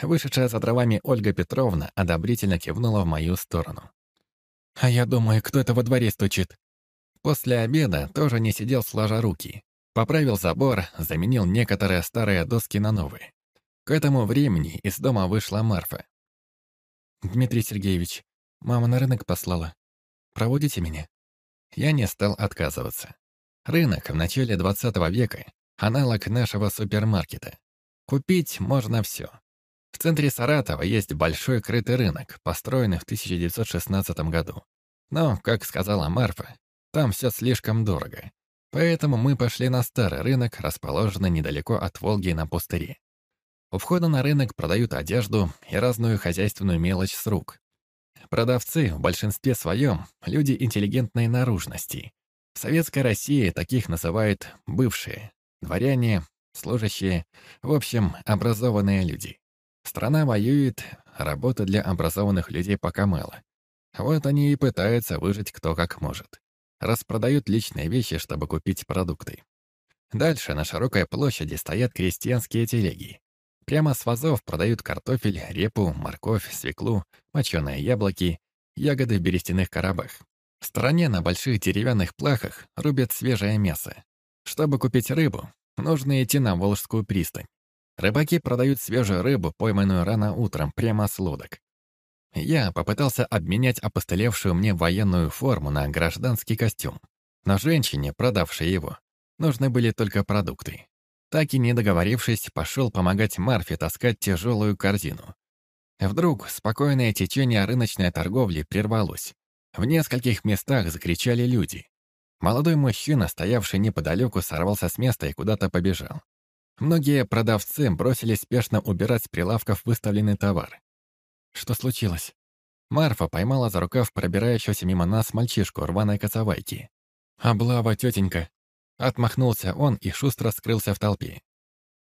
Вышедшая за дровами Ольга Петровна одобрительно кивнула в мою сторону. «А я думаю, кто это во дворе стучит?» После обеда тоже не сидел сложа руки. Поправил забор, заменил некоторые старые доски на новые. К этому времени из дома вышла Марфа. «Дмитрий Сергеевич, мама на рынок послала. Проводите меня?» Я не стал отказываться. Рынок в начале 20 века — аналог нашего супермаркета. Купить можно все. В центре Саратова есть большой крытый рынок, построенный в 1916 году. Но, как сказала Марфа, там все слишком дорого. Поэтому мы пошли на старый рынок, расположенный недалеко от Волги на пустыре. У входа на рынок продают одежду и разную хозяйственную мелочь с рук. Продавцы в большинстве своем — люди интеллигентной наружности. В Советской России таких называют «бывшие», дворяне, служащие, в общем, образованные люди. Страна воюет, работы для образованных людей пока мало. Вот они и пытаются выжить кто как может. Распродают личные вещи, чтобы купить продукты. Дальше на широкой площади стоят крестьянские телеги. Прямо с вазов продают картофель, репу, морковь, свеклу, моченые яблоки, ягоды в берестяных коробах. В стороне на больших деревянных плахах рубят свежее мясо. Чтобы купить рыбу, нужно идти на Волжскую пристань. Рыбаки продают свежую рыбу, пойманную рано утром, прямо с лодок. Я попытался обменять опостылевшую мне военную форму на гражданский костюм. Но женщине, продавшей его, нужны были только продукты. Так и не договорившись, пошел помогать Марфе таскать тяжелую корзину. Вдруг спокойное течение рыночной торговли прервалось. В нескольких местах закричали люди. Молодой мужчина, стоявший неподалеку, сорвался с места и куда-то побежал. Многие продавцы бросились спешно убирать с прилавков выставленный товар. Что случилось? Марфа поймала за рукав пробирающегося мимо нас мальчишку рваной коцовайки. «Облава, тетенька!» Отмахнулся он и шустро скрылся в толпе.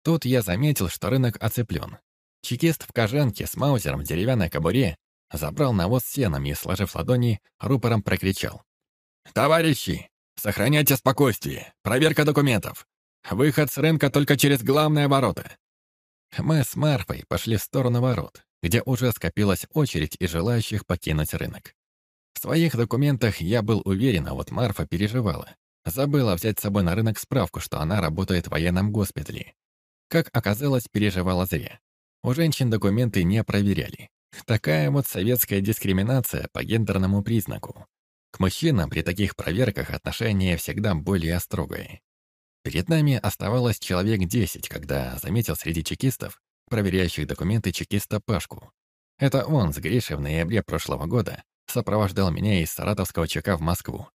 Тут я заметил, что рынок оцеплен. Чекист в кожанке с маузером в деревянной кобуре забрал навоз сеном и, сложив ладони, рупором прокричал. «Товарищи, сохраняйте спокойствие. Проверка документов. Выход с рынка только через главные ворота». Мы с Марфой пошли в сторону ворот, где уже скопилась очередь и желающих покинуть рынок. В своих документах я был уверен, а вот Марфа переживала. Забыла взять с собой на рынок справку, что она работает в военном госпитале. Как оказалось, переживала зря. У женщин документы не проверяли. Такая вот советская дискриминация по гендерному признаку. К мужчинам при таких проверках отношение всегда более строгое. Перед нами оставалось человек 10, когда заметил среди чекистов, проверяющих документы чекиста Пашку. Это он с Гришей в ноябре прошлого года сопровождал меня из саратовского ЧК в Москву.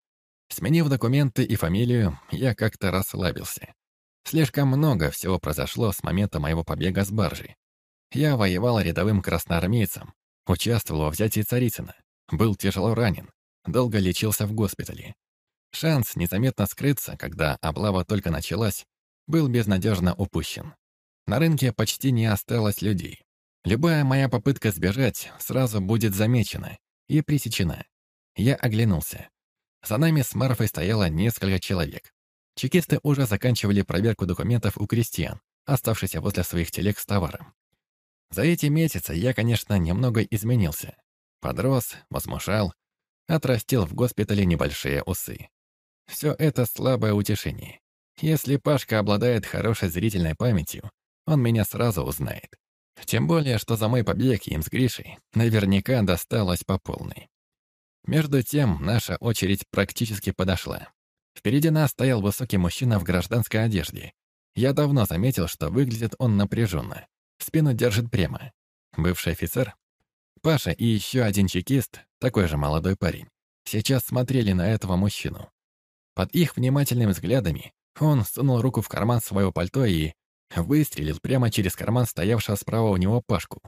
Сменив документы и фамилию, я как-то расслабился. Слишком много всего произошло с момента моего побега с баржи. Я воевал рядовым красноармейцем, участвовал во взятии Царицына, был тяжело ранен, долго лечился в госпитале. Шанс незаметно скрыться, когда облава только началась, был безнадежно упущен. На рынке почти не осталось людей. Любая моя попытка сбежать сразу будет замечена и пресечена. Я оглянулся. За нами с Марфой стояло несколько человек. Чекисты уже заканчивали проверку документов у крестьян, оставшихся возле своих телег с товаром. За эти месяцы я, конечно, немного изменился. Подрос, возмужал, отрастил в госпитале небольшие усы. Все это слабое утешение. Если Пашка обладает хорошей зрительной памятью, он меня сразу узнает. Тем более, что за мой побег им с Гришей наверняка досталось по полной. Между тем, наша очередь практически подошла. Впереди нас стоял высокий мужчина в гражданской одежде. Я давно заметил, что выглядит он напряженно. Спину держит прямо. Бывший офицер? Паша и еще один чекист, такой же молодой парень, сейчас смотрели на этого мужчину. Под их внимательными взглядами он сунул руку в карман своего пальто и выстрелил прямо через карман стоявшего справа у него Пашку.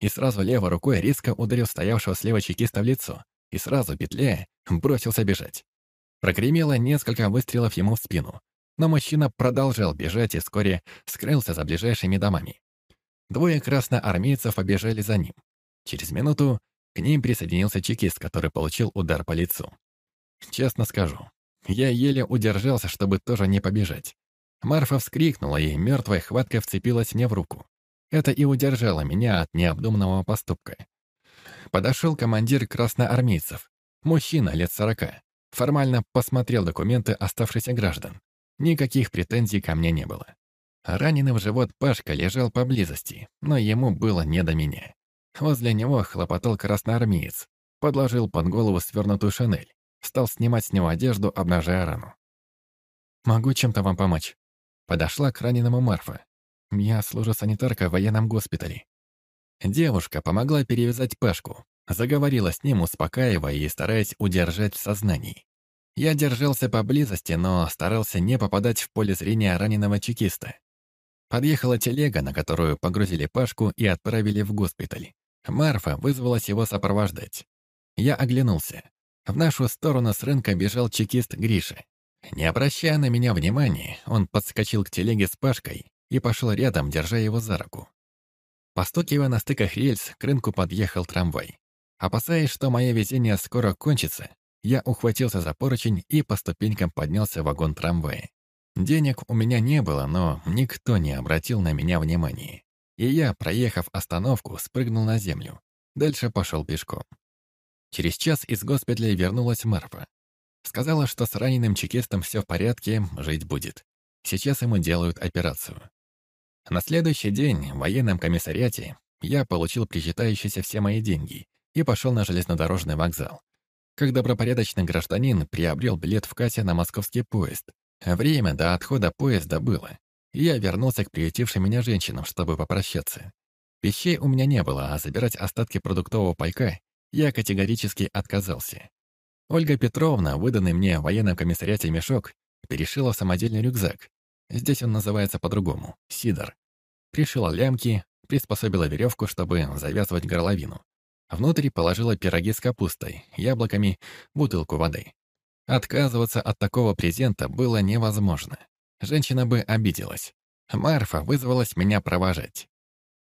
И сразу левой рукой резко ударил стоявшего слева чекиста в лицо и сразу, петляя, бросился бежать. Прогремело несколько выстрелов ему в спину, но мужчина продолжал бежать и вскоре скрылся за ближайшими домами. Двое красноармейцев побежали за ним. Через минуту к ним присоединился чекист, который получил удар по лицу. Честно скажу, я еле удержался, чтобы тоже не побежать. Марфа вскрикнула и мертвой хваткой вцепилась мне в руку. Это и удержало меня от необдуманного поступка. Подошел командир красноармейцев, мужчина лет сорока. Формально посмотрел документы оставшихся граждан. Никаких претензий ко мне не было. Раненый в живот Пашка лежал поблизости, но ему было не до меня. Возле него хлопотал красноармеец, подложил под голову свернутую шинель, стал снимать с него одежду, обнажая рану. «Могу чем-то вам помочь?» Подошла к раненому Марфа. «Я служу санитаркой в военном госпитале». Девушка помогла перевязать Пашку, заговорила с ним, успокаивая и стараясь удержать в сознании. Я держался поблизости, но старался не попадать в поле зрения раненого чекиста. Подъехала телега, на которую погрузили Пашку и отправили в госпиталь. Марфа вызвалась его сопровождать. Я оглянулся. В нашу сторону с рынка бежал чекист Гриша. Не обращая на меня внимания, он подскочил к телеге с Пашкой и пошел рядом, держа его за руку. Постукивая на стыках рельс, к рынку подъехал трамвай. Опасаясь, что мое везение скоро кончится, я ухватился за поручень и по ступенькам поднялся в вагон трамвая. Денег у меня не было, но никто не обратил на меня внимания. И я, проехав остановку, спрыгнул на землю. Дальше пошел пешком. Через час из госпиталя вернулась Марфа. Сказала, что с раненым чекистом все в порядке, жить будет. Сейчас ему делают операцию. На следующий день в военном комиссариате я получил причитающиеся все мои деньги и пошел на железнодорожный вокзал. Как добропорядочный гражданин приобрел билет в кассе на московский поезд. Время до отхода поезда было. И я вернулся к приютившим меня женщинам, чтобы попрощаться. Вещей у меня не было, а забирать остатки продуктового пайка я категорически отказался. Ольга Петровна, выданный мне в военном комиссариате мешок, перешила в самодельный рюкзак. Здесь он называется по-другому — сидор. Пришила лямки, приспособила веревку, чтобы завязывать горловину. Внутрь положила пироги с капустой, яблоками, бутылку воды. Отказываться от такого презента было невозможно. Женщина бы обиделась. Марфа вызвалась меня провожать.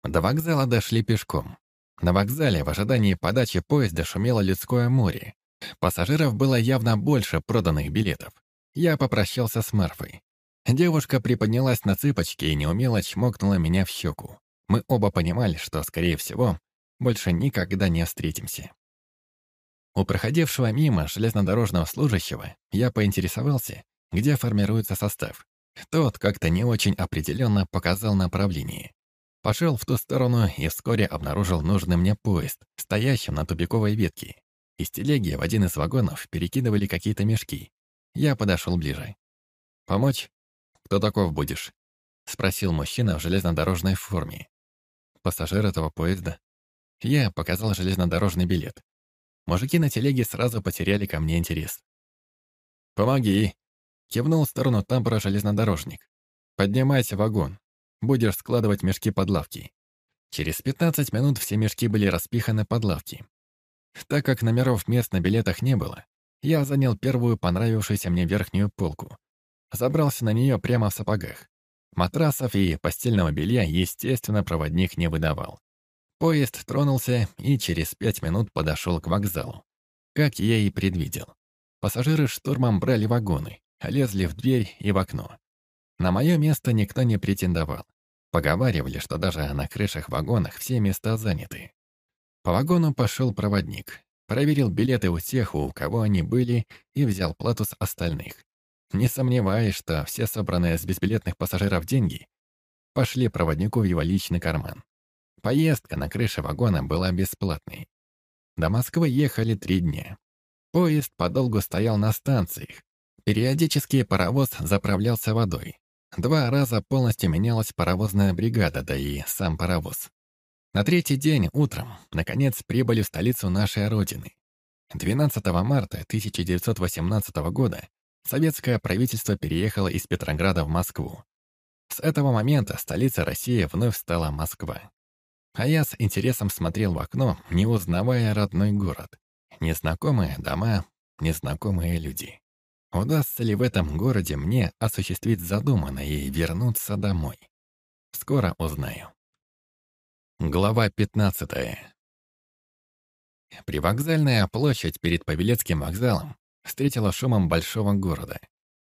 До вокзала дошли пешком. На вокзале в ожидании подачи поезда шумело людское море. Пассажиров было явно больше проданных билетов. Я попрощался с Марфой. Девушка приподнялась на цыпочки и неумело чмокнула меня в щеку. Мы оба понимали, что, скорее всего, больше никогда не встретимся. У проходившего мимо железнодорожного служащего я поинтересовался, где формируется состав. Тот как-то не очень определенно показал направление. Пошел в ту сторону и вскоре обнаружил нужный мне поезд, стоящим на тупиковой ветке. Из телеги в один из вагонов перекидывали какие-то мешки. Я подошел ближе. «Помочь? Кто таков будешь?» — спросил мужчина в железнодорожной форме. «Пассажир этого поезда?» Я показал железнодорожный билет. Мужики на телеге сразу потеряли ко мне интерес. «Помоги!» — кивнул в сторону тамбура железнодорожник. «Поднимайся в вагон. Будешь складывать мешки под лавки». Через 15 минут все мешки были распиханы под лавки. Так как номеров мест на билетах не было, я занял первую понравившуюся мне верхнюю полку. Забрался на нее прямо в сапогах. Матрасов и постельного белья, естественно, проводник не выдавал. Поезд тронулся и через пять минут подошел к вокзалу. Как я и предвидел. Пассажиры штурмом брали вагоны, лезли в дверь и в окно. На мое место никто не претендовал. Поговаривали, что даже на крышах вагонах все места заняты. По вагону пошел проводник. Проверил билеты у тех, у кого они были, и взял плату с остальных. Не сомневаясь, что все собранные с безбилетных пассажиров деньги пошли проводнику в его личный карман. Поездка на крыше вагона была бесплатной. До Москвы ехали три дня. Поезд подолгу стоял на станциях. Периодически паровоз заправлялся водой. Два раза полностью менялась паровозная бригада, да и сам паровоз. На третий день утром, наконец, прибыли в столицу нашей Родины. 12 марта 1918 года советское правительство переехало из Петрограда в Москву. С этого момента столица России вновь стала Москва. А я с интересом смотрел в окно, не узнавая родной город. Незнакомые дома, незнакомые люди. Удастся ли в этом городе мне осуществить задуманное и вернуться домой? Скоро узнаю. Глава 15. Привокзальная площадь перед Павелецким вокзалом встретила шумом большого города.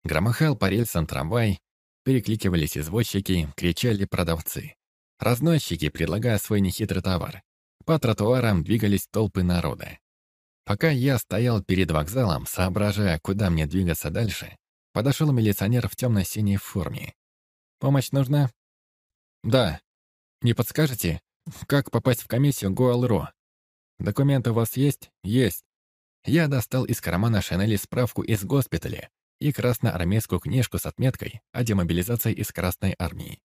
Громыхал по рельсам трамвай, перекликивались извозчики, кричали продавцы. Разносчики, предлагая свой нехитрый товар. По тротуарам двигались толпы народа. Пока я стоял перед вокзалом, соображая, куда мне двигаться дальше, подошел милиционер в темно-синей форме. «Помощь нужна?» «Да. Не подскажете, как попасть в комиссию Гуалро?» «Документы у вас есть?» «Есть». Я достал из кармана Шанели справку из госпиталя и красноармейскую книжку с отметкой о демобилизации из Красной армии.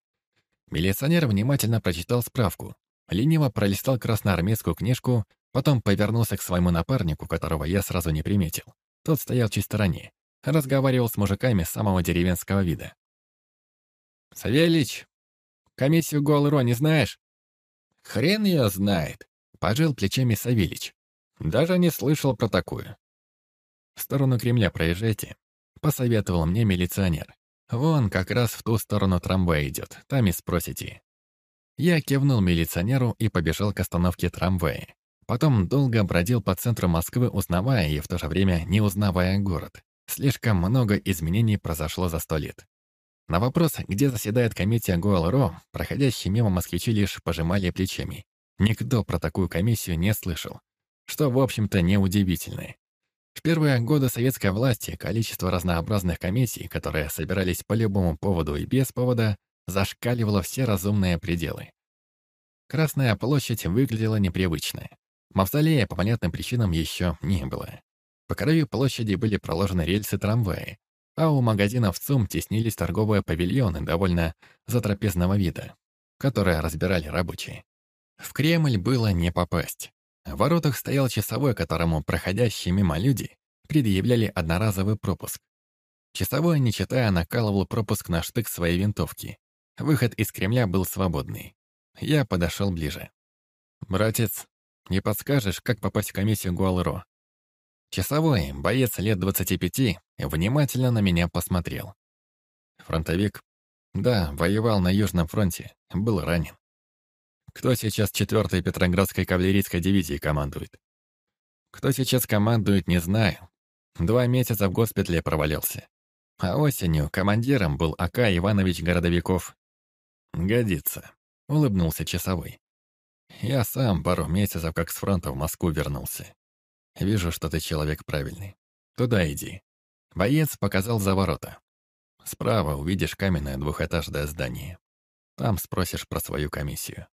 Милиционер внимательно прочитал справку, лениво пролистал красноармейскую книжку, потом повернулся к своему напарнику, которого я сразу не приметил. Тот стоял чуть в стороне, разговаривал с мужиками самого деревенского вида. «Савельич, комиссию Голро не знаешь?» «Хрен ее знает», — пожил плечами Савельич. «Даже не слышал про такую». «В сторону Кремля проезжайте», — посоветовал мне милиционер. «Вон как раз в ту сторону трамвай идет, там и спросите». Я кивнул милиционеру и побежал к остановке трамвая. Потом долго бродил по центру Москвы, узнавая и в то же время не узнавая город. Слишком много изменений произошло за сто лет. На вопрос, где заседает комиссия ГОЛРО, проходящие мимо москвичи лишь пожимали плечами. Никто про такую комиссию не слышал. Что, в общем-то, неудивительно. В первые годы советской власти количество разнообразных комиссий, которые собирались по любому поводу и без повода, зашкаливало все разумные пределы. Красная площадь выглядела непривычно. Мавзолея по понятным причинам еще не было. По краю площади были проложены рельсы трамвая, а у магазинов ЦУМ теснились торговые павильоны довольно затрапезного вида, которые разбирали рабочие. В Кремль было не попасть. В воротах стоял часовой, которому проходящие мимо люди предъявляли одноразовый пропуск. Часовой, не читая, накалывал пропуск на штык своей винтовки. Выход из Кремля был свободный. Я подошел ближе. «Братец, не подскажешь, как попасть в комиссию Гуалро?» Часовой, боец лет 25, внимательно на меня посмотрел. Фронтовик? Да, воевал на Южном фронте, был ранен. Кто сейчас 4-й Петроградской кавалерийской дивизии командует? Кто сейчас командует, не знаю. Два месяца в госпитале провалился. А осенью командиром был АК Иванович Городовиков. «Годится», — улыбнулся часовой. «Я сам пару месяцев как с фронта в Москву вернулся. Вижу, что ты человек правильный. Туда иди». Боец показал за ворота. Справа увидишь каменное двухэтажное здание. Там спросишь про свою комиссию.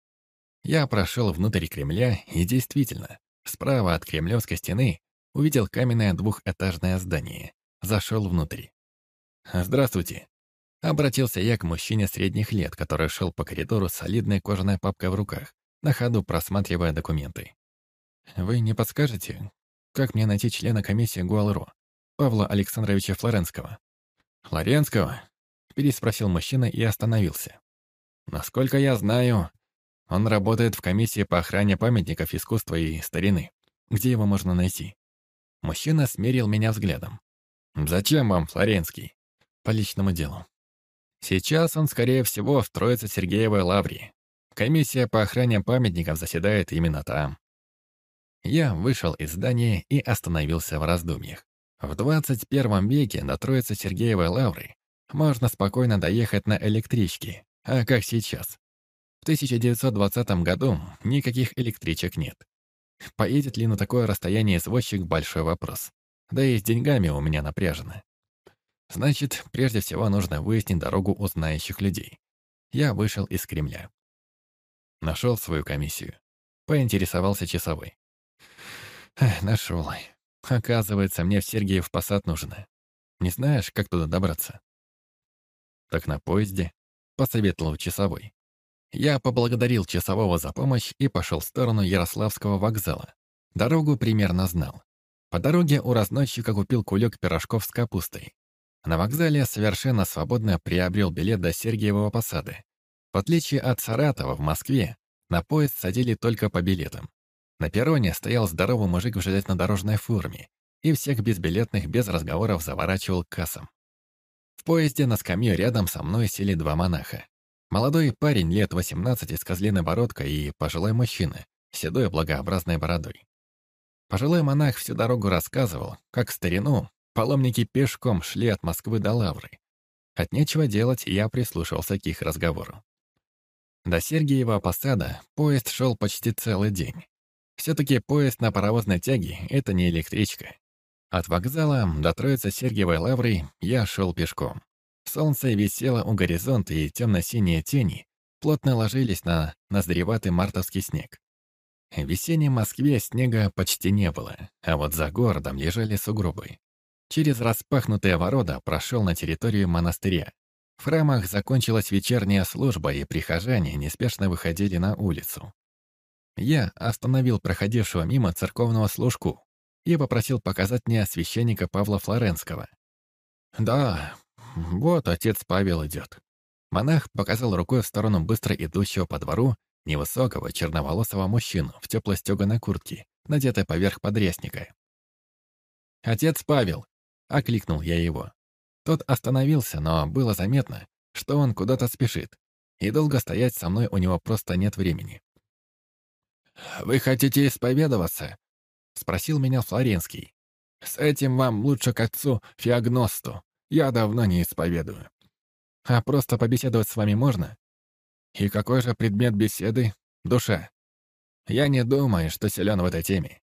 Я прошел внутрь Кремля и действительно, справа от Кремлевской стены увидел каменное двухэтажное здание. Зашел внутрь. «Здравствуйте», — обратился я к мужчине средних лет, который шел по коридору с солидной кожаной папкой в руках, на ходу просматривая документы. «Вы не подскажете, как мне найти члена комиссии ГУАЛРО, Павла Александровича Флоренского?» «Флоренского?» — переспросил мужчина и остановился. «Насколько я знаю, он работает в комиссии по охране памятников искусства и старины. Где его можно найти? Мужчина смерил меня взглядом. «Зачем вам, Флоренский?» «По личному делу». Сейчас он, скорее всего, в Троице-Сергеевой лавре. Комиссия по охране памятников заседает именно там. Я вышел из здания и остановился в раздумьях. В 21 веке до Троицы-Сергеевой лавры можно спокойно доехать на электричке, а как сейчас? В 1920 году никаких электричек нет. Поедет ли на такое расстояние извозчик – большой вопрос. Да и с деньгами у меня напряжено. Значит, прежде всего нужно выяснить дорогу у знающих людей. Я вышел из Кремля. Нашел свою комиссию. Поинтересовался часовой. нашел. Оказывается, мне в Сергиев Посад нужно. Не знаешь, как туда добраться? Так на поезде, посоветовал часовой. Я поблагодарил часового за помощь и пошел в сторону Ярославского вокзала. Дорогу примерно знал. По дороге у разносчика купил кулек пирожков с капустой. На вокзале совершенно свободно приобрел билет до Сергиевого посада. В отличие от Саратова в Москве, на поезд садили только по билетам. На перроне стоял здоровый мужик в железнодорожной форме, и всех безбилетных без разговоров заворачивал к кассам. В поезде на скамью рядом со мной сели два монаха. Молодой парень лет 18 с козлиной бородкой и пожилой мужчина, седой благообразной бородой. Пожилой монах всю дорогу рассказывал, как в старину паломники пешком шли от Москвы до Лавры. От нечего делать я прислушался к их разговору. До Сергиева Посада поезд шел почти целый день. Все-таки поезд на паровозной тяге — это не электричка. От вокзала до Троицы Сергиевой Лавры я шел пешком. Солнце висело у горизонта, и темно-синие тени плотно ложились на наздреватый мартовский снег. В весенней Москве снега почти не было, а вот за городом лежали сугробы. Через распахнутые ворота прошел на территорию монастыря. В храмах закончилась вечерняя служба, и прихожане неспешно выходили на улицу. Я остановил проходившего мимо церковного служку и попросил показать мне священника Павла Флоренского. «Да, вот отец Павел идет». Монах показал рукой в сторону быстро идущего по двору невысокого черноволосого мужчину в теплой стеганой куртке, надетой поверх подрясника. «Отец Павел!» — окликнул я его. Тот остановился, но было заметно, что он куда-то спешит, и долго стоять со мной у него просто нет времени. «Вы хотите исповедоваться?» — спросил меня Флоренский. «С этим вам лучше к отцу Феогносту. Я давно не исповедую. А просто побеседовать с вами можно? И какой же предмет беседы? Душа. Я не думаю, что силен в этой теме.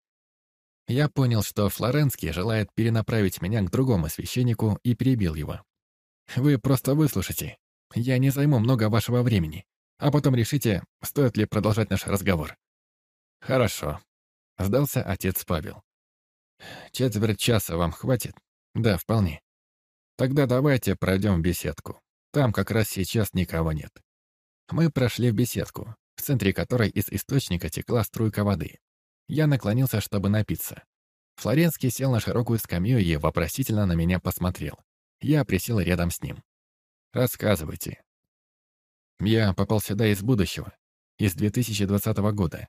Я понял, что Флоренский желает перенаправить меня к другому священнику и перебил его. «Вы просто выслушайте. Я не займу много вашего времени, а потом решите, стоит ли продолжать наш разговор». «Хорошо», — сдался отец Павел. «Четверть часа вам хватит?» «Да, вполне. Тогда давайте пройдем беседку. Там как раз сейчас никого нет». Мы прошли в беседку, в центре которой из источника текла струйка воды. Я наклонился, чтобы напиться. Флоренский сел на широкую скамью и вопросительно на меня посмотрел. Я присел рядом с ним. «Рассказывайте». Я попал сюда из будущего, из 2020 года.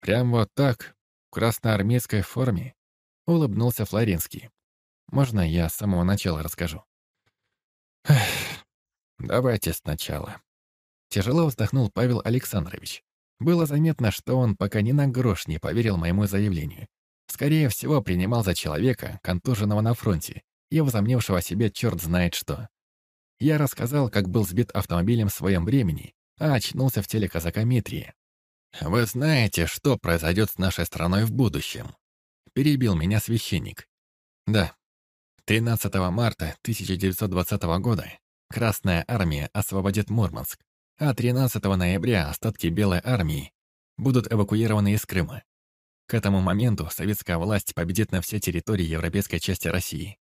Прям вот так, в красноармейской форме, улыбнулся Флоренский. Можно я с самого начала расскажу? Эх, давайте сначала. Тяжело вздохнул Павел Александрович. Было заметно, что он пока ни на грош не поверил моему заявлению. Скорее всего, принимал за человека, контуженного на фронте и возомневшего о себе черт знает что. Я рассказал, как был сбит автомобилем в своем времени, а очнулся в теле казака Митрия. «Вы знаете, что произойдет с нашей страной в будущем?» Перебил меня священник. «Да. 13 марта 1920 года Красная Армия освободит Мурманск а 13 ноября остатки Белой армии будут эвакуированы из Крыма. К этому моменту советская власть победит на всей территории европейской части России.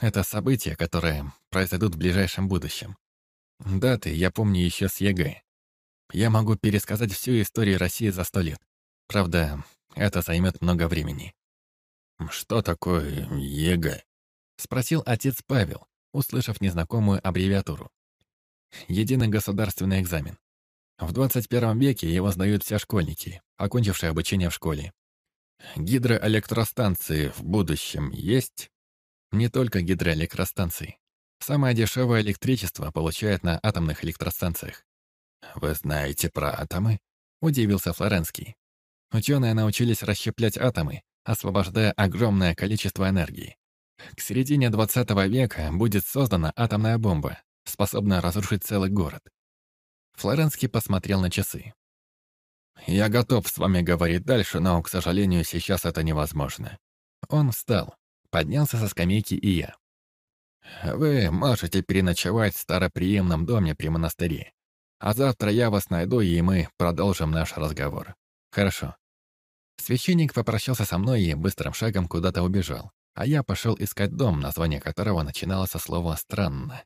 Это события, которые произойдут в ближайшем будущем. Даты я помню еще с ЕГЭ. Я могу пересказать всю историю России за сто лет. Правда, это займет много времени. «Что такое ЕГЭ?» — спросил отец Павел, услышав незнакомую аббревиатуру. Единый государственный экзамен. В 21 веке его сдают все школьники, окончившие обучение в школе. Гидроэлектростанции в будущем есть? Не только гидроэлектростанции. Самое дешевое электричество получают на атомных электростанциях. «Вы знаете про атомы?» — удивился Флоренский. Ученые научились расщеплять атомы, освобождая огромное количество энергии. К середине 20 века будет создана атомная бомба, способная разрушить целый город. Флоренский посмотрел на часы. «Я готов с вами говорить дальше, но, к сожалению, сейчас это невозможно». Он встал, поднялся со скамейки и я. «Вы можете переночевать в староприемном доме при монастыре, а завтра я вас найду, и мы продолжим наш разговор. Хорошо». Священник попрощался со мной и быстрым шагом куда-то убежал, а я пошел искать дом, название которого начиналось со слова «странно».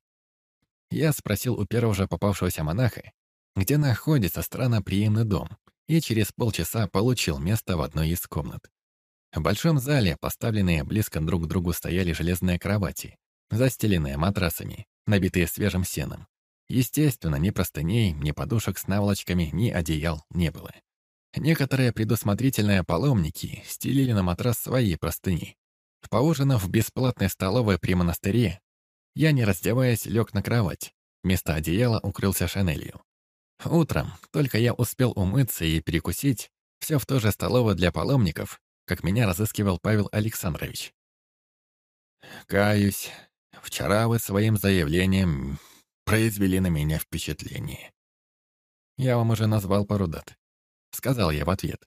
Я спросил у первого же попавшегося монаха, где находится странноприимный дом, и через полчаса получил место в одной из комнат. В большом зале, поставленные близко друг к другу, стояли железные кровати, застеленные матрасами, набитые свежим сеном. Естественно, ни простыней, ни подушек с наволочками, ни одеял не было. Некоторые предусмотрительные паломники стелили на матрас свои простыни. Поужинав в бесплатной столовой при монастыре, я, не раздеваясь, лег на кровать. Вместо одеяла укрылся шинелью. Утром, только я успел умыться и перекусить, все в той же столовой для паломников, как меня разыскивал Павел Александрович. «Каюсь, вчера вы своим заявлением произвели на меня впечатление». «Я вам уже назвал пару дат», — сказал я в ответ.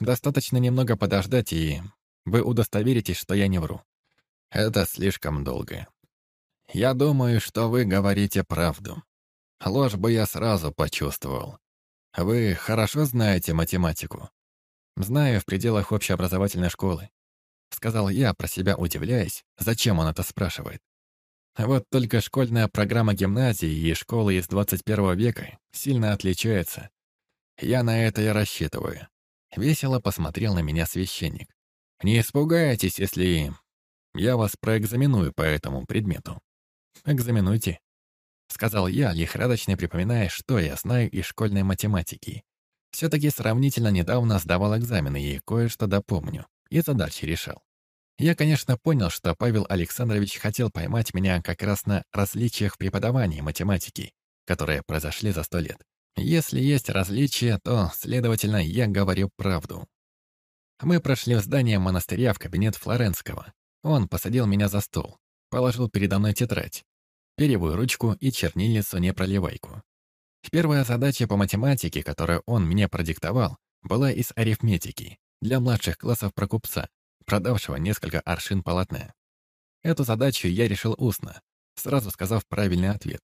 «Достаточно немного подождать, и вы удостоверитесь, что я не вру. Это слишком долго. Я думаю, что вы говорите правду. Ложь бы я сразу почувствовал. Вы хорошо знаете математику? Знаю в пределах общеобразовательной школы. Сказал я, про себя удивляясь, зачем он это спрашивает. Вот только школьная программа гимназии и школы из 21 века сильно отличается. Я на это и рассчитываю. Весело посмотрел на меня священник. Не испугайтесь, если я вас проэкзаменую по этому предмету. Экзаменуйте. Сказал я, лихорадочно припоминая, что я знаю из школьной математики. Все-таки сравнительно недавно сдавал экзамены и кое-что допомню. И задачи решал. Я, конечно, понял, что Павел Александрович хотел поймать меня как раз на различиях в преподавании математики, которые произошли за сто лет. Если есть различия, то, следовательно, я говорю правду. Мы прошли в здание монастыря в кабинет Флоренского. Он посадил меня за стол, положил передо мной тетрадь, перьевую ручку и чернильницу-непроливайку. Первая задача по математике, которую он мне продиктовал, была из арифметики для младших классов про купца, продавшего несколько аршин полотна. Эту задачу я решил устно, сразу сказав правильный ответ.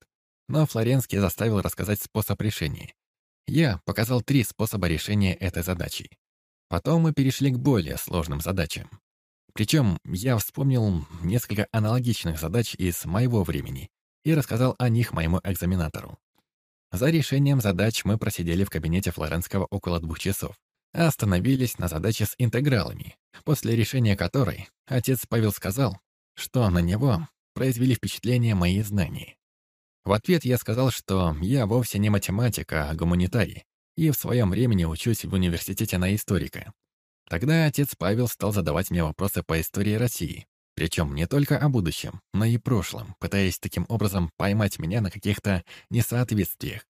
Но Флоренский заставил рассказать способ решения. Я показал три способа решения этой задачи. Потом мы перешли к более сложным задачам. Причем я вспомнил несколько аналогичных задач из моего времени и рассказал о них моему экзаменатору. За решением задач мы просидели в кабинете Флоренского около двух часов, а остановились на задаче с интегралами, после решения которой отец Павел сказал, что на него произвели впечатление мои знания. В ответ я сказал, что я вовсе не математик, а гуманитарий, и в своем времени учусь в университете на историка. Тогда отец Павел стал задавать мне вопросы по истории России, причем не только о будущем, но и прошлом, пытаясь таким образом поймать меня на каких-то несоответствиях.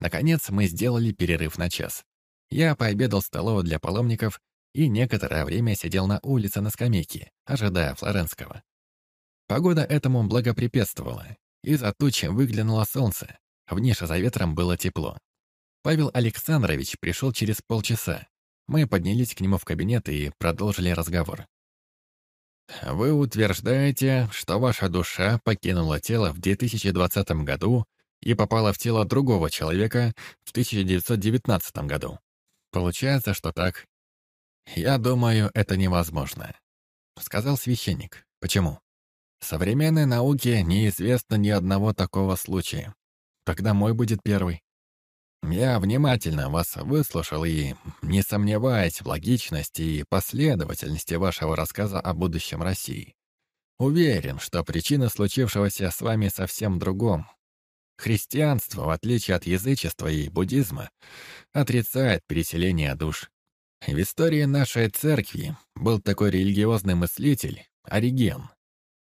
Наконец, мы сделали перерыв на час. Я пообедал в столовой для паломников и некоторое время сидел на улице на скамейке, ожидая Флоренского. Погода этому благоприятствовала. Из-за тучи выглянуло солнце. В нише за ветром было тепло. Павел Александрович пришел через полчаса. Мы поднялись к нему в кабинет и продолжили разговор. Вы утверждаете, что ваша душа покинула тело в 2020 году и попала в тело другого человека в 1919 году. Получается, что так. Я думаю, это невозможно. Сказал священник. Почему? В современной науке неизвестно ни одного такого случая. Тогда мой будет первый. Я внимательно вас выслушал и, не сомневаясь в логичности и последовательности вашего рассказа о будущем России, уверен, что причина случившегося с вами совсем другом. Христианство, в отличие от язычества и буддизма, отрицает переселение душ. В истории нашей церкви был такой религиозный мыслитель Ориген.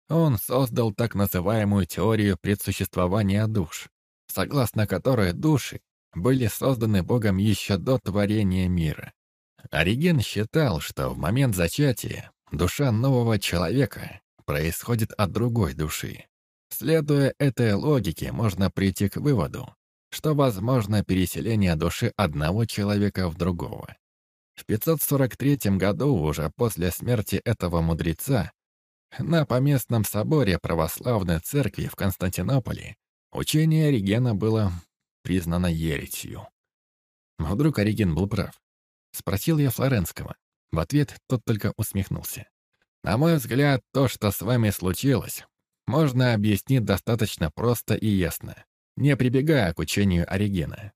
Он создал так называемую теорию предсуществования душ, согласно которой души были созданы Богом еще до творения мира. Ориген считал, что в момент зачатия душа нового человека происходит от другой души. Следуя этой логике, можно прийти к выводу, что возможно переселение души одного человека в другого. В 543 году, уже после смерти этого мудреца, на поместном соборе православной церкви в Константинополе учение Оригена было признана еретью. Но вдруг Ориген был прав. Спросил я Флоренского. В ответ тот только усмехнулся. На мой взгляд, то, что с вами случилось, можно объяснить достаточно просто и ясно, не прибегая к учению Оригена.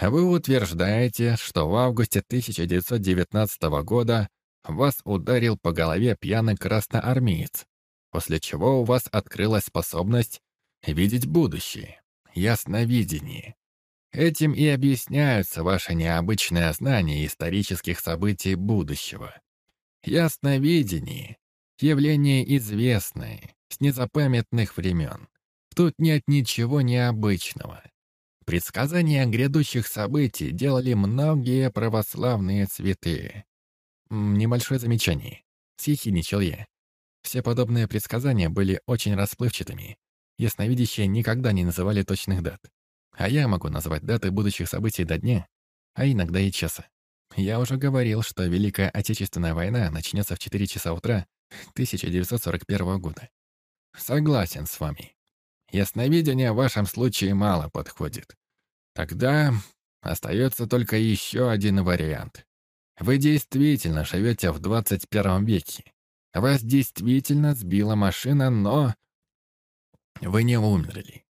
Вы утверждаете, что в августе 1919 года вас ударил по голове пьяный красноармеец, после чего у вас открылась способность видеть будущее ясновидении. Этим и объясняются ваши необычные знания исторических событий будущего. Ясновидение — явление известное, с незапамятных времен. Тут нет ничего необычного. Предсказания грядущих событий делали многие православные цветы. Небольшое замечание. Съехидничал я. Все подобные предсказания были очень расплывчатыми, Ясновидящие никогда не называли точных дат. А я могу назвать даты будущих событий до дня, а иногда и часа. Я уже говорил, что Великая Отечественная война начнется в 4 часа утра 1941 года. Согласен с вами. Ясновидение в вашем случае мало подходит. Тогда остается только еще один вариант. Вы действительно живете в 21 веке. Вас действительно сбила машина, но... Вы не умерли,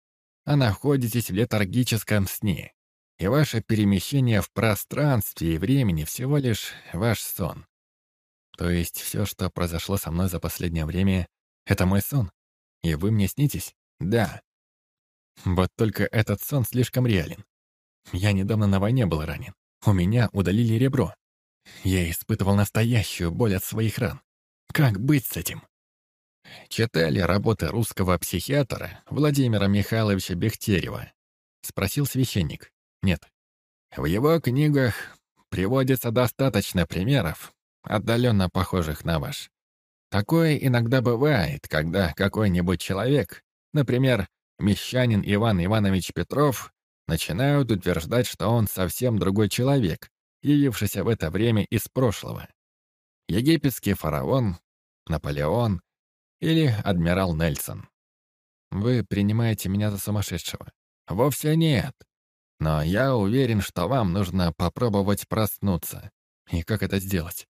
а находитесь в летаргическом сне и ваше перемещение в пространстве и времени всего лишь ваш сон. То есть все, что произошло со мной за последнее время, это мой сон? И вы мне снитесь? Да. Вот только этот сон слишком реален. Я недавно на войне был ранен. У меня удалили ребро. Я испытывал настоящую боль от своих ран. Как быть с этим? Читали работы русского психиатра Владимира Михайловича Бехтерева? Спросил священник. Нет. В его книгах приводится достаточно примеров, отдаленно похожих на ваш. Такое иногда бывает, когда какой-нибудь человек, например, мещанин Иван Иванович Петров, начинают утверждать, что он совсем другой человек, явившийся в это время из прошлого. Египетский фараон, Наполеон или адмирал Нельсон. Вы принимаете меня за сумасшедшего? Вовсе нет. Но я уверен, что вам нужно попробовать проснуться. И как это сделать?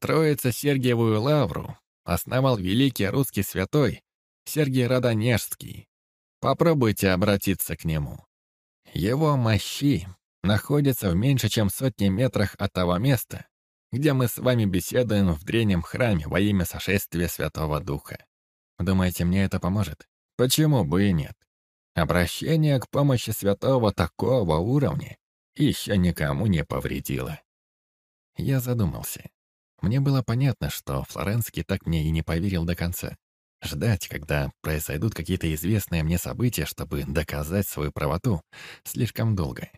Троица Сергиевую лавру основал великий русский святой Сергий Радонежский. Попробуйте обратиться к нему. Его мощи находятся в меньше, чем сотни метрах от того места, где мы с вами беседуем в древнем храме во имя сошествия Святого Духа. Думаете, мне это поможет? Почему бы и нет? Обращение к помощи святого такого уровня еще никому не повредило. Я задумался. Мне было понятно, что Флоренский так мне и не поверил до конца. Ждать, когда произойдут какие-то известные мне события, чтобы доказать свою правоту, слишком долго.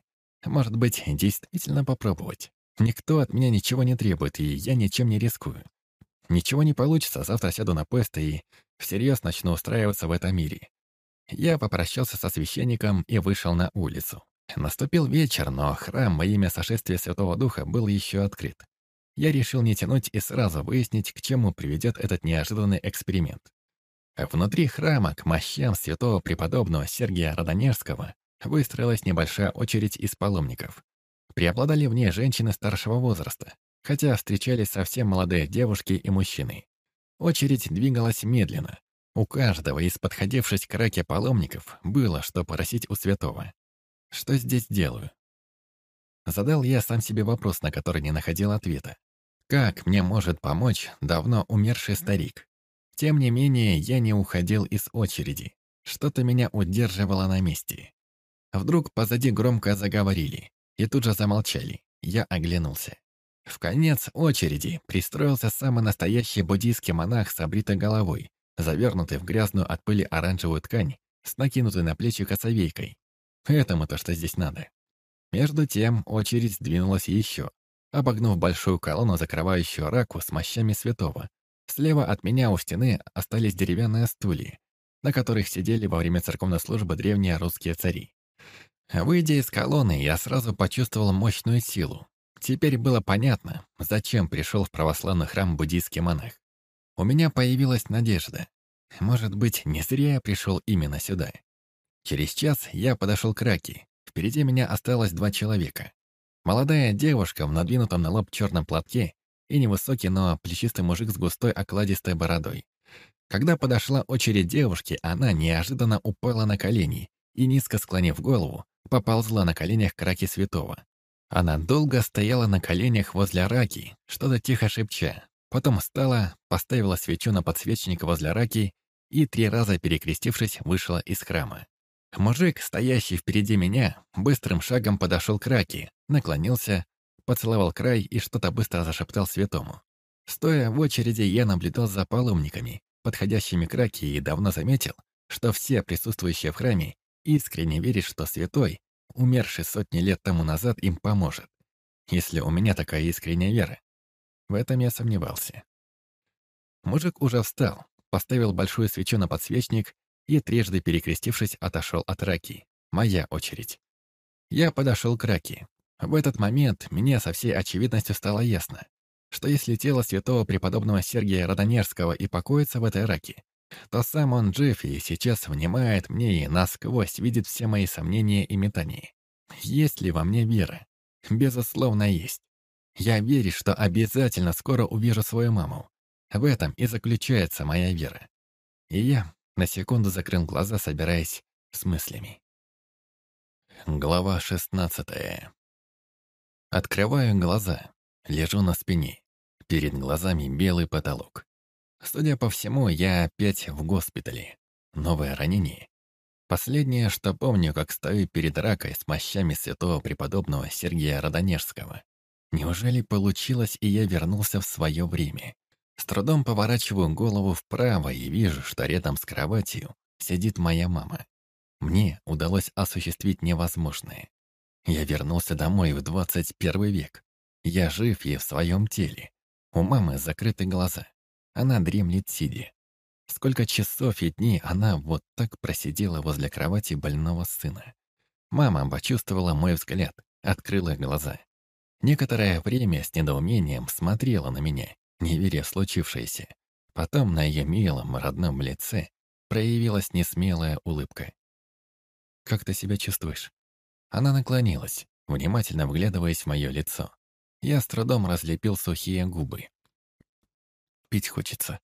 Может быть, действительно попробовать. Никто от меня ничего не требует, и я ничем не рискую. Ничего не получится, завтра сяду на поезд и всерьез начну устраиваться в этом мире. Я попрощался со священником и вышел на улицу. Наступил вечер, но храм во имя сошествия Святого Духа был еще открыт. Я решил не тянуть и сразу выяснить, к чему приведет этот неожиданный эксперимент. Внутри храма к мощам святого преподобного Сергия Родонежского выстроилась небольшая очередь из паломников. Преобладали в ней женщины старшего возраста, хотя встречались совсем молодые девушки и мужчины. Очередь двигалась медленно, у каждого из подходивших к раке паломников было что просить у святого. Что здесь делаю? Задал я сам себе вопрос, на который не находил ответа. Как мне может помочь давно умерший старик? Тем не менее, я не уходил из очереди. Что-то меня удерживало на месте. Вдруг позади громко заговорили, и тут же замолчали. Я оглянулся. В конец очереди пристроился самый настоящий буддийский монах с обритой головой, завернутый в грязную от пыли оранжевую ткань, с накинутой на плечи косовейкой. Этому-то что здесь надо. Между тем очередь сдвинулась еще, обогнув большую колонну, закрывающую раку с мощами святого. Слева от меня у стены остались деревянные стулья, на которых сидели во время церковной службы древние русские цари. Выйдя из колонны, я сразу почувствовал мощную силу. Теперь было понятно, зачем пришел в православный храм буддийский монах. У меня появилась надежда. Может быть, не зря я пришел именно сюда. Через час я подошел к Раке. Впереди меня осталось два человека. Молодая девушка в надвинутом на лоб черном платке и невысокий, но плечистый мужик с густой окладистой бородой. Когда подошла очередь девушки, она неожиданно упала на колени и, низко склонив голову, поползла на коленях к раке святого. Она долго стояла на коленях возле раки, что-то тихо шепча, Потом встала, поставила свечу на подсвечник возле раки и, три раза перекрестившись, вышла из храма. Мужик, стоящий впереди меня, быстрым шагом подошел к раке, наклонился, поцеловал край и что-то быстро зашептал святому. Стоя в очереди, я наблюдал за паломниками, подходящими к раке, и давно заметил, что все присутствующие в храме искренне верят, что святой, умерший сотни лет тому назад, им поможет. Если у меня такая искренняя вера, в этом я сомневался. Мужик уже встал, поставил большую свечу на подсвечник и, трижды перекрестившись, отошел от раки. Моя очередь. Я подошел к раке. В этот момент мне со всей очевидностью стало ясно, что если тело святого преподобного Сергия Родонежского и покоится в этой раке, то сам он жив и сейчас внимает мне и насквозь видит все мои сомнения и метания. Есть ли во мне вера? Безусловно, есть. Я верю, что обязательно скоро увижу свою маму. В этом и заключается моя вера. И я на секунду закрыл глаза, собираясь с мыслями. Глава шестнадцатая. Открываю глаза, лежу на спине. Перед глазами белый потолок. Судя по всему, я опять в госпитале. Новое ранение. Последнее, что помню, как стою перед ракой с мощами святого преподобного Сергия Родонежского. Неужели получилось, и я вернулся в свое время? С трудом поворачиваю голову вправо и вижу, что рядом с кроватью сидит моя мама. Мне удалось осуществить невозможное. Я вернулся домой в 21 век. Я жив и в своем теле. У мамы закрыты глаза. Она дремлет сидя. Сколько часов и дней она вот так просидела возле кровати больного сына. Мама почувствовала мой взгляд, открыла глаза. Некоторое время с недоумением смотрела на меня, не веря в случившееся. Потом на ее милом, родном лице проявилась несмелая улыбка. «Как ты себя чувствуешь?» Она наклонилась, внимательно вглядываясь в мое лицо. Я с трудом разлепил сухие губы. Пить хочется.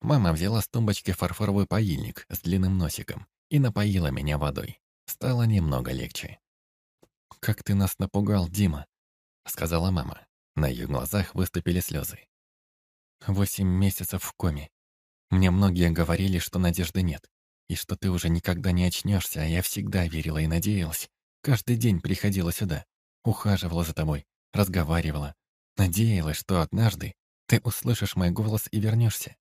Мама взяла с тумбочки фарфоровый поильник с длинным носиком и напоила меня водой. Стало немного легче. «Как ты нас напугал, Дима!» — сказала мама. На ее глазах выступили слезы. «Восемь месяцев в коме. Мне многие говорили, что надежды нет, и что ты уже никогда не очнешься, а я всегда верила и надеялась. Каждый день приходила сюда, ухаживала за тобой, разговаривала. Надеялась, что однажды ты услышишь мой голос и вернешься.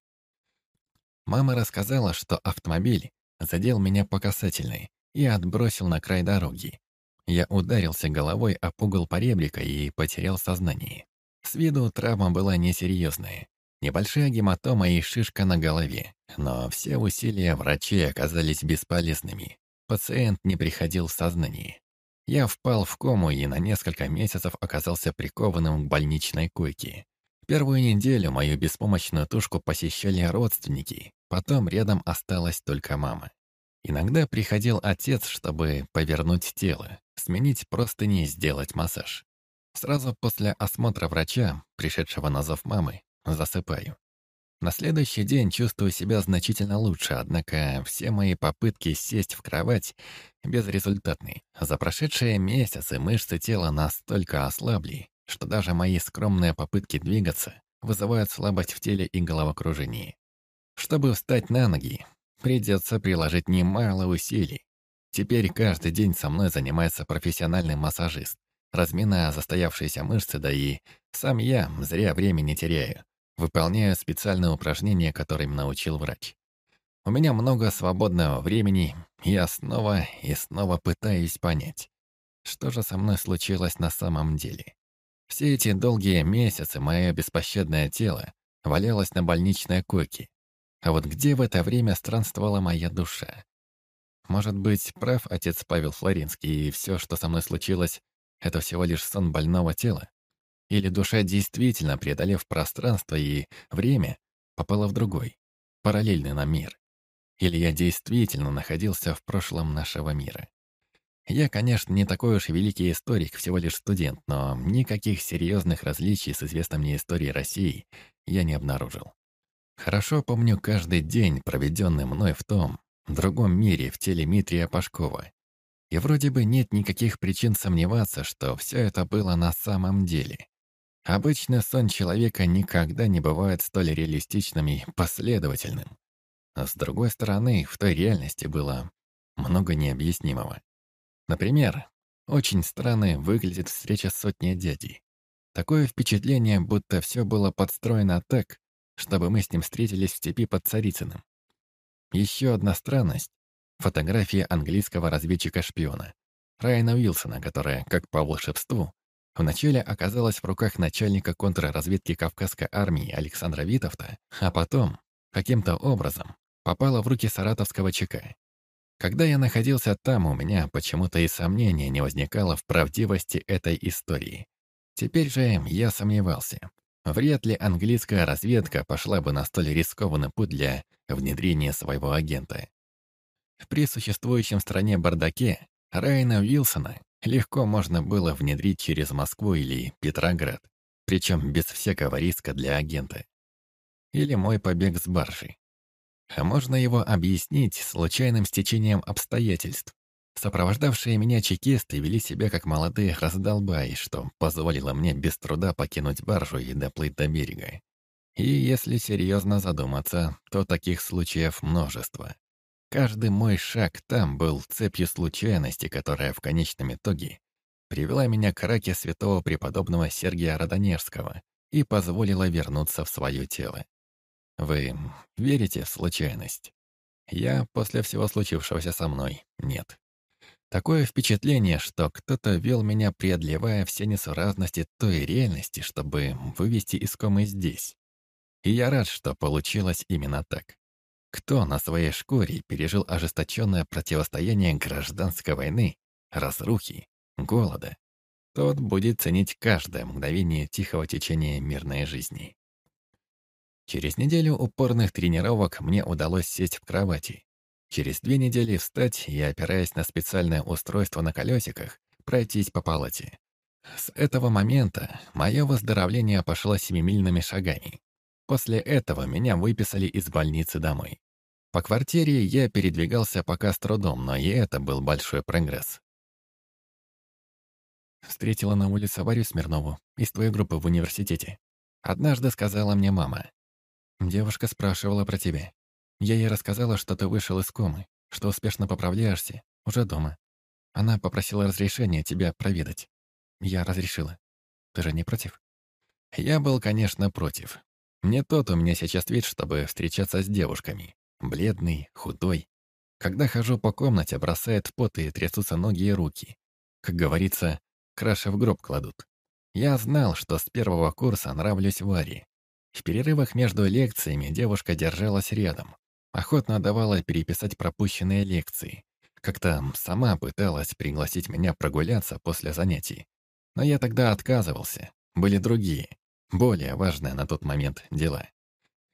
Мама рассказала, что автомобиль задел меня по касательной и отбросил на край дороги. Я ударился головой об угол поребрика и потерял сознание. С виду травма была несерьезная. Небольшая гематома и шишка на голове. Но все усилия врачей оказались бесполезными. Пациент не приходил в сознание. Я впал в кому и на несколько месяцев оказался прикованным к больничной койке. Первую неделю мою беспомощную тушку посещали родственники, потом рядом осталась только мама. Иногда приходил отец, чтобы повернуть тело, сменить простыни и сделать массаж. Сразу после осмотра врача, пришедшего на зов мамы, засыпаю. На следующий день чувствую себя значительно лучше, однако все мои попытки сесть в кровать безрезультатны. За прошедшие месяцы мышцы тела настолько ослабли, что даже мои скромные попытки двигаться вызывают слабость в теле и головокружение. Чтобы встать на ноги, придется приложить немало усилий. Теперь каждый день со мной занимается профессиональный массажист, разминая застоявшиеся мышцы, да и сам я зря времени теряю, выполняя специальные упражнения, которым научил врач. У меня много свободного времени, я снова и снова пытаюсь понять, что же со мной случилось на самом деле. Все эти долгие месяцы мое беспощадное тело валялось на больничной койке. А вот где в это время странствовала моя душа? Может быть, прав отец Павел Флоринский, и все, что со мной случилось, это всего лишь сон больного тела? Или душа действительно, преодолев пространство и время, попала в другой, параллельный нам мир? Или я действительно находился в прошлом нашего мира? Я, конечно, не такой уж великий историк, всего лишь студент, но никаких серьезных различий с известной мне историей России я не обнаружил. Хорошо помню каждый день, проведенный мной в том, другом мире, в теле Митрия Пашкова. И вроде бы нет никаких причин сомневаться, что все это было на самом деле. Обычно сон человека никогда не бывает столь реалистичным и последовательным. А с другой стороны, в той реальности было много необъяснимого. Например, очень странной выглядит встреча с сотней дядей. Такое впечатление, будто все было подстроено так, чтобы мы с ним встретились в степи под Царицыным. Еще одна странность — фотография английского разведчика-шпиона, Райана Уилсона, которая, как по волшебству, вначале оказалась в руках начальника контрразведки Кавказской армии Александра Витовта, а потом, каким-то образом, попала в руки саратовского ЧК. Когда я находился там, у меня почему-то и сомнения не возникало в правдивости этой истории. Теперь же я сомневался. Вряд ли английская разведка пошла бы на столь рискованный путь для внедрения своего агента. При существующем в стране бардаке Райана Уилсона легко можно было внедрить через Москву или Петроград, причем без всякого риска для агента. Или мой побег с баржи. А можно его объяснить случайным стечением обстоятельств. Сопровождавшие меня чекисты вели себя как молодые раздолбаи, что позволило мне без труда покинуть баржу и доплыть до берега. И если серьезно задуматься, то таких случаев множество. Каждый мой шаг там был цепью случайности, которая в конечном итоге привела меня к раке святого преподобного Сергия Родонежского и позволила вернуться в свое тело. Вы верите в случайность? Я после всего случившегося со мной нет. Такое впечатление, что кто-то вел меня, преодолевая все несуразности той реальности, чтобы вывести из комы здесь. И я рад, что получилось именно так. Кто на своей шкуре пережил ожесточенное противостояние гражданской войны, разрухи, голода, тот будет ценить каждое мгновение тихого течения мирной жизни. Через неделю упорных тренировок мне удалось сесть в кровати. Через две недели встать и, опираясь на специальное устройство на колесиках, пройтись по палате. С этого момента мое выздоровление пошло семимильными шагами. После этого меня выписали из больницы домой. По квартире я передвигался пока с трудом, но и это был большой прогресс. Встретила на улице Варю Смирнову из твоей группы в университете. Однажды сказала мне мама, Девушка спрашивала про тебя. Я ей рассказала, что ты вышел из комы, что успешно поправляешься, уже дома. Она попросила разрешения тебя проведать. Я разрешила. Ты же не против? Я был, конечно, против. Не тот у меня сейчас вид, чтобы встречаться с девушками. Бледный, худой. Когда хожу по комнате, бросает в пот и трясутся ноги и руки. Как говорится, краши в гроб кладут. Я знал, что с первого курса нравлюсь Варе, в перерывах между лекциями девушка держалась рядом. Охотно давала переписать пропущенные лекции. Как-то сама пыталась пригласить меня прогуляться после занятий. Но я тогда отказывался. Были другие, более важные на тот момент дела.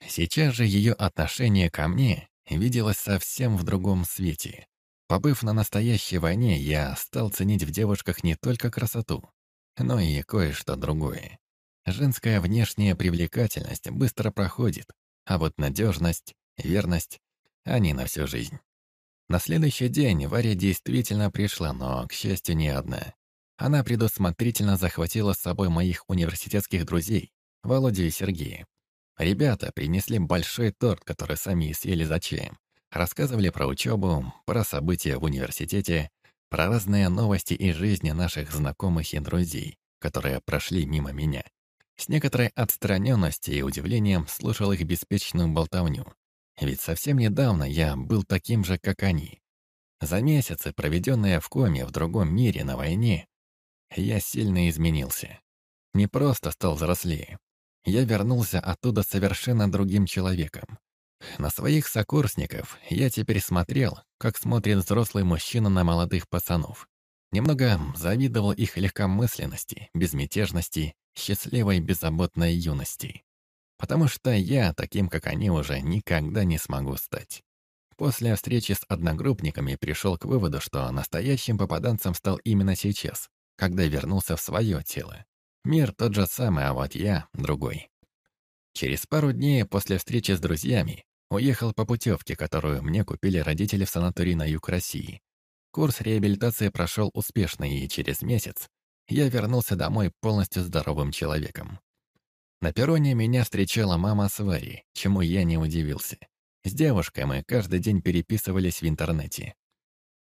Сейчас же ее отношение ко мне виделось совсем в другом свете. Побыв на настоящей войне, я стал ценить в девушках не только красоту, но и кое-что другое. Женская внешняя привлекательность быстро проходит, а вот надежность, верность — они на всю жизнь. На следующий день Варя действительно пришла, но, к счастью, не одна. Она предусмотрительно захватила с собой моих университетских друзей, Володю и Сергея. Ребята принесли большой торт, который сами съели за чаем. Рассказывали про учебу, про события в университете, про разные новости из жизни наших знакомых и друзей, которые прошли мимо меня. С некоторой отстраненностью и удивлением слушал их беспечную болтовню. Ведь совсем недавно я был таким же, как они. За месяцы, проведенные в коме в другом мире на войне, я сильно изменился. Не просто стал взрослее. Я вернулся оттуда совершенно другим человеком. На своих сокурсников я теперь смотрел, как смотрит взрослый мужчина на молодых пацанов. Немного завидовал их легкомысленности, безмятежности счастливой беззаботной юности. Потому что я, таким как они, уже никогда не смогу стать. После встречи с одногруппниками пришел к выводу, что настоящим попаданцем стал именно сейчас, когда вернулся в свое тело. Мир тот же самый, а вот я — другой. Через пару дней после встречи с друзьями уехал по путевке, которую мне купили родители в санатории на юг России. Курс реабилитации прошел успешно, и через месяц я вернулся домой полностью здоровым человеком. На перроне меня встречала мама с Варей, чему я не удивился. С девушкой мы каждый день переписывались в интернете.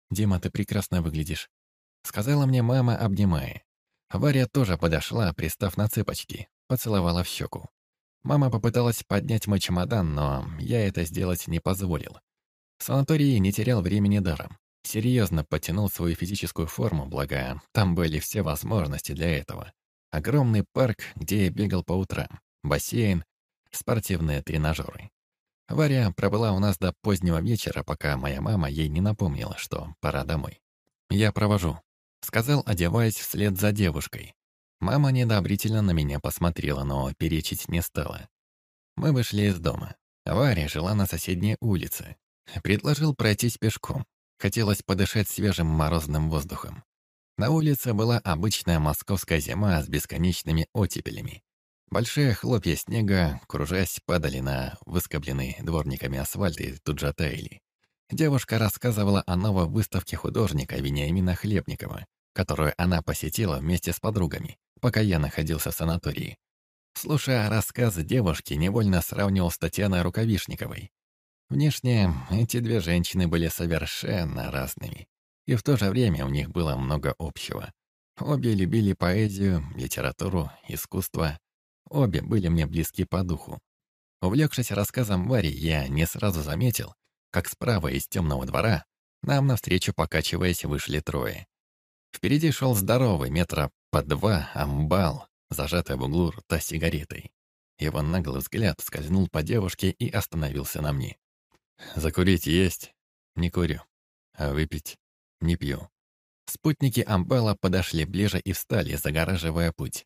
«Дима, ты прекрасно выглядишь», — сказала мне мама, обнимая. Варя тоже подошла, пристав на цыпочки, поцеловала в щеку. Мама попыталась поднять мой чемодан, но я это сделать не позволил. В санатории не терял времени даром. Серьезно потянул свою физическую форму, благо там были все возможности для этого. Огромный парк, где я бегал по утрам, бассейн, спортивные тренажеры. Варя пробыла у нас до позднего вечера, пока моя мама ей не напомнила, что пора домой. «Я провожу», — сказал, одеваясь вслед за девушкой. Мама недобрительно на меня посмотрела, но перечить не стала. Мы вышли из дома. Варя жила на соседней улице. Предложил пройтись пешком. Хотелось подышать свежим морозным воздухом. На улице была обычная московская зима с бесконечными оттепелями. Большие хлопья снега, кружась, падали на выскобленный дворниками асфальт и тут же таяли. Девушка рассказывала о новой выставке художника Вениамина Хлебникова, которую она посетила вместе с подругами, пока я находился в санатории. Слушая рассказ девушки, невольно сравнивал с Татьяной Рукавишниковой. Внешне эти две женщины были совершенно разными, и в то же время у них было много общего. Обе любили поэзию, литературу, искусство, Обе были мне близки по духу. Увлекшись рассказом Вари, я не сразу заметил, как справа из темного двора нам навстречу, покачиваясь, вышли трое. Впереди шел здоровый, метра по два, амбал, зажатый в углу рта сигаретой. Его наглый взгляд скользнул по девушке и остановился на мне. «Закурить есть? Не курю. А выпить? Не пью». Спутники амбала подошли ближе и встали, загораживая путь.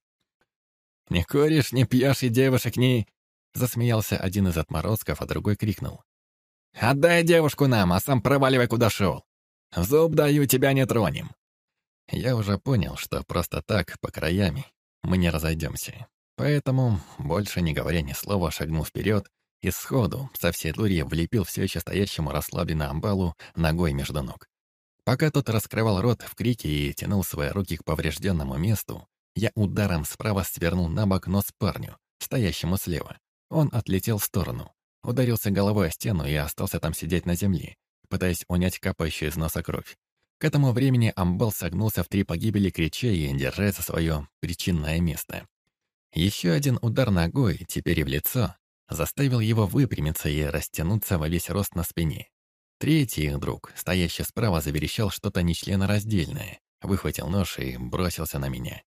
«Не куришь, не пьешь и девушек не...» Засмеялся один из отморозков, а другой крикнул. «Отдай девушку нам, а сам проваливай, куда шел. В зуб даю, тебя не тронем». Я уже понял, что просто так, по краями, мы не разойдемся. Поэтому, больше не говоря ни слова, шагнул вперед и сходу, со всей дури, влепил все еще стоящему расслабленно амбалу ногой между ног. Пока тот раскрывал рот в крике и тянул свои руки к поврежденному месту, я ударом справа свернул на бок нос парню, стоящему слева. Он отлетел в сторону, ударился головой о стену и остался там сидеть на земле, пытаясь унять капающую из носа кровь. К этому времени Амбал согнулся в три погибели, крича и держась за свое причинное место. Еще один удар ногой, теперь и в лицо, заставил его выпрямиться и растянуться во весь рост на спине. Третий их друг, стоящий справа, заверещал что-то нечленораздельное, выхватил нож и бросился на меня.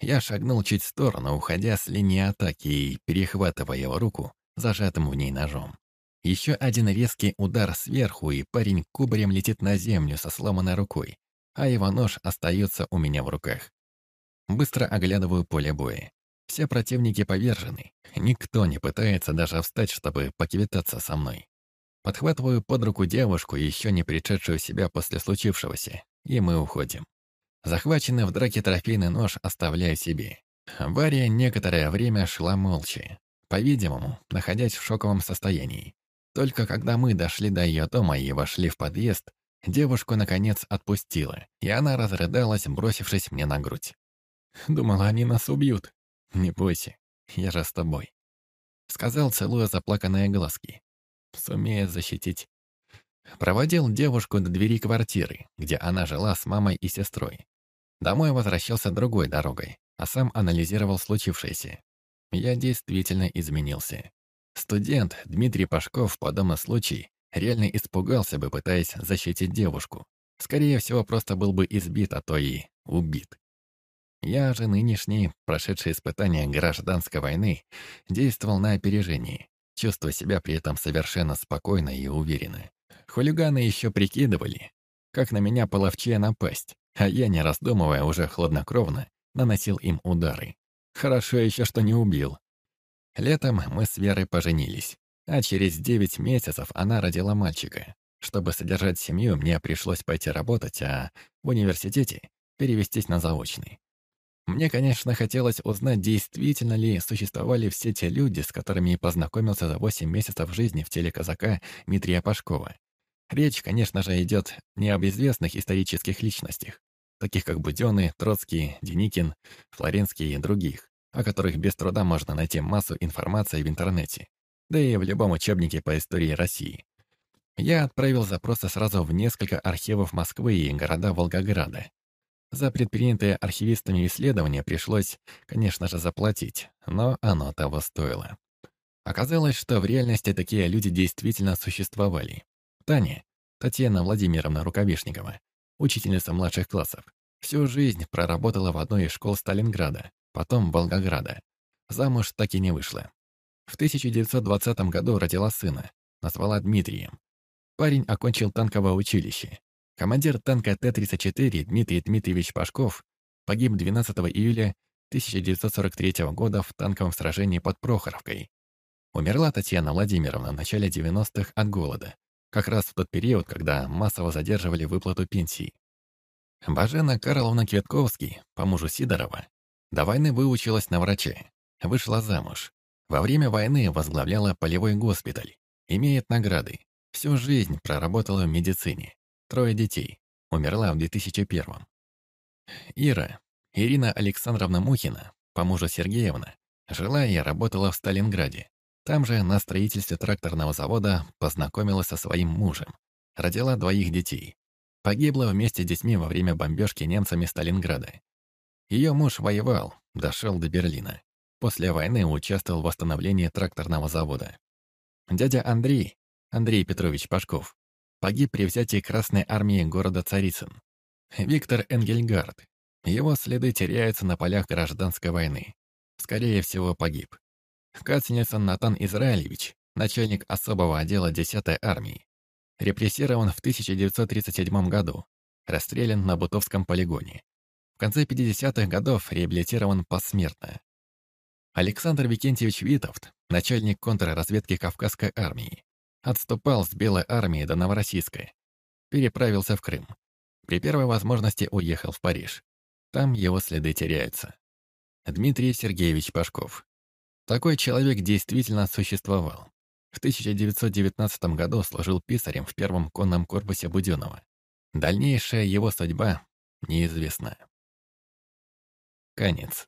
Я шагнул чуть в сторону, уходя с линии атаки и перехватывая его руку, зажатым в ней ножом. Еще один резкий удар сверху, и парень кубарем летит на землю со сломанной рукой, а его нож остается у меня в руках. Быстро оглядываю поле боя. Все противники повержены. Никто не пытается даже встать, чтобы покивитаться со мной. Подхватываю под руку девушку, еще не пришедшую себя после случившегося, и мы уходим. Захваченный в драке трофейный нож оставляю себе. Варя некоторое время шла молча, по-видимому, находясь в шоковом состоянии. Только когда мы дошли до ее дома и вошли в подъезд, девушку, наконец, отпустила, и она разрыдалась, бросившись мне на грудь. «Думала, они нас убьют. Не бойся, я же с тобой», — сказал, целуя заплаканные глазки. «Сумею защитить». Проводил девушку до двери квартиры, где она жила с мамой и сестрой. Домой возвращался другой дорогой, а сам анализировал случившееся. Я действительно изменился. Студент Дмитрий Пашков в подобном случае реально испугался бы, пытаясь защитить девушку. Скорее всего, просто был бы избит, а то и убит. Я же нынешний, прошедший испытание гражданской войны, действовал на опережении, чувствуя себя при этом совершенно спокойно и уверенно. Хулиганы еще прикидывали, как на меня половчее напасть, а я, не раздумывая, уже хладнокровно наносил им удары. Хорошо еще, что не убил. Летом мы с Верой поженились, а через девять месяцев она родила мальчика. Чтобы содержать семью, мне пришлось пойти работать, а в университете перевестись на заочный. Мне, конечно, хотелось узнать, действительно ли существовали все те люди, с которыми я познакомился за восемь месяцев жизни в теле казака Дмитрия Пашкова. Речь, конечно же, идет не об известных исторических личностях, таких как Будённый, Троцкий, Деникин, Флоренский и других, о которых без труда можно найти массу информации в интернете, да и в любом учебнике по истории России. Я отправил запросы сразу в несколько архивов Москвы и города Волгограда. За предпринятые архивистами исследования пришлось, конечно же, заплатить, но оно того стоило. Оказалось, что в реальности такие люди действительно существовали. Таня, Татьяна Владимировна Рукавишникова, учительница младших классов. Всю жизнь проработала в одной из школ Сталинграда, потом Волгограда. Замуж так и не вышла. В 1920 году родила сына, назвала Дмитрием. Парень окончил танковое училище. Командир танка Т-34 Дмитрий Дмитриевич Пашков погиб 12 июля 1943 года в танковом сражении под Прохоровкой. Умерла Татьяна Владимировна в начале 90-х от голода, как раз в тот период, когда массово задерживали выплату пенсий. Бажена Карловна Кветковский, по мужу Сидорова, до войны выучилась на врача, вышла замуж. Во время войны возглавляла полевой госпиталь, имеет награды. Всю жизнь проработала в медицине. Трое детей. Умерла в 2001 -м. Ира, Ирина Александровна Мухина, по мужу Сергеевна, жила и работала в Сталинграде. Там же на строительстве тракторного завода познакомилась со своим мужем. Родила двоих детей. Погибла вместе с детьми во время бомбежки немцами Сталинграда. Ее муж воевал, дошел до Берлина. После войны участвовал в восстановлении тракторного завода. Дядя Андрей, Андрей Петрович Пашков, погиб при взятии Красной армии города Царицын. Виктор Энгельгард. Его следы теряются на полях гражданской войны. Скорее всего, погиб. Кацнецын Натан Израилевич, начальник особого отдела 10-й армии. Репрессирован в 1937 году. Расстрелян на Бутовском полигоне. В конце 50-х годов реабилитирован посмертно. Александр Викентьевич Витовт, начальник контрразведки Кавказской армии. Отступал с Белой армии до Новороссийска. Переправился в Крым. При первой возможности уехал в Париж. Там его следы теряются. Дмитрий Сергеевич Пашков. Такой человек действительно существовал. В 1919 году служил писарем в первом конном корпусе Буденова. Дальнейшая его судьба неизвестна. Конец.